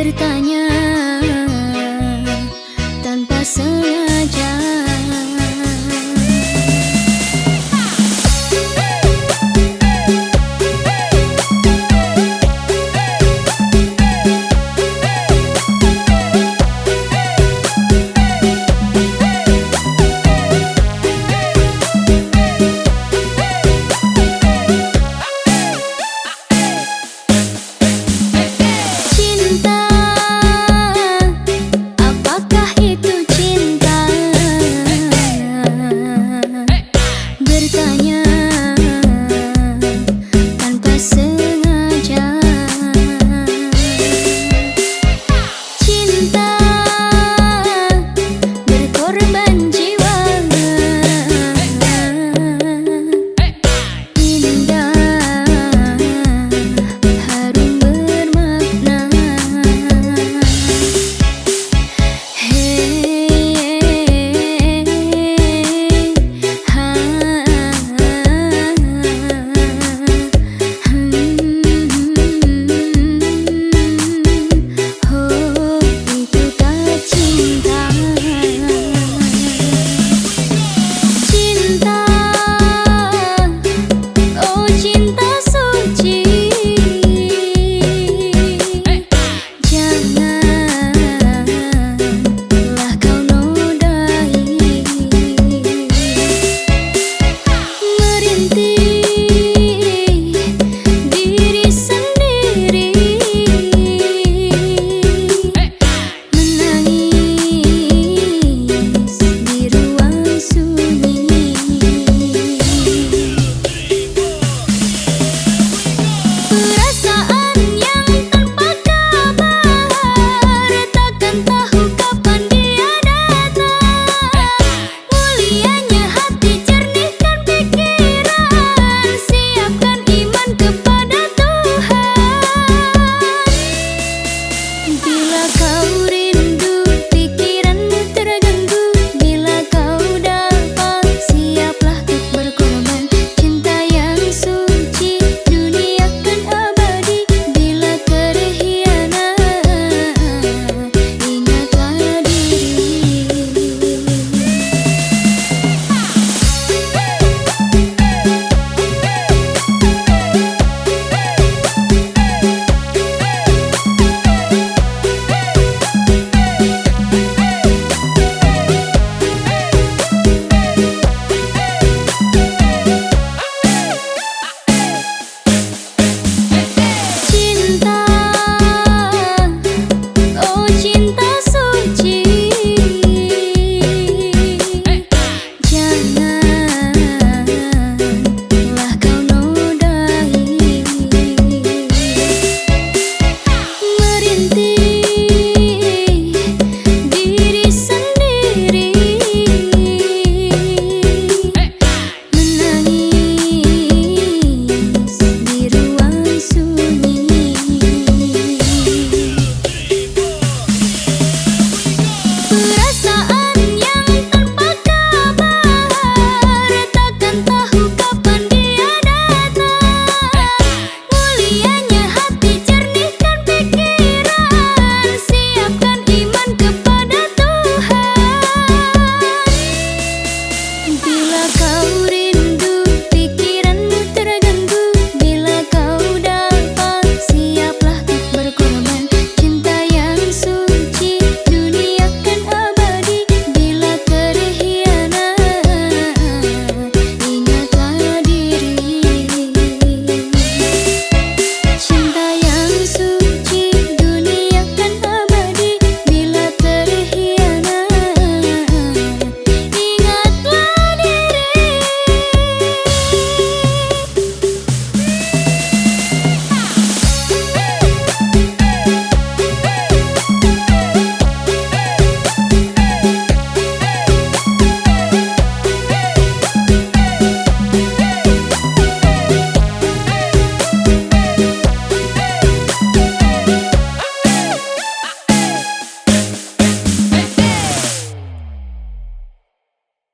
bertanya. Bila kau